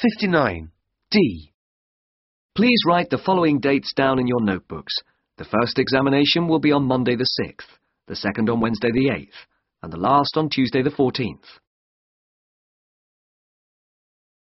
59. D. Please write the following dates down in your notebooks. The first examination will be on Monday the 6th, the second on Wednesday the 8th, and the last on Tuesday the 14th.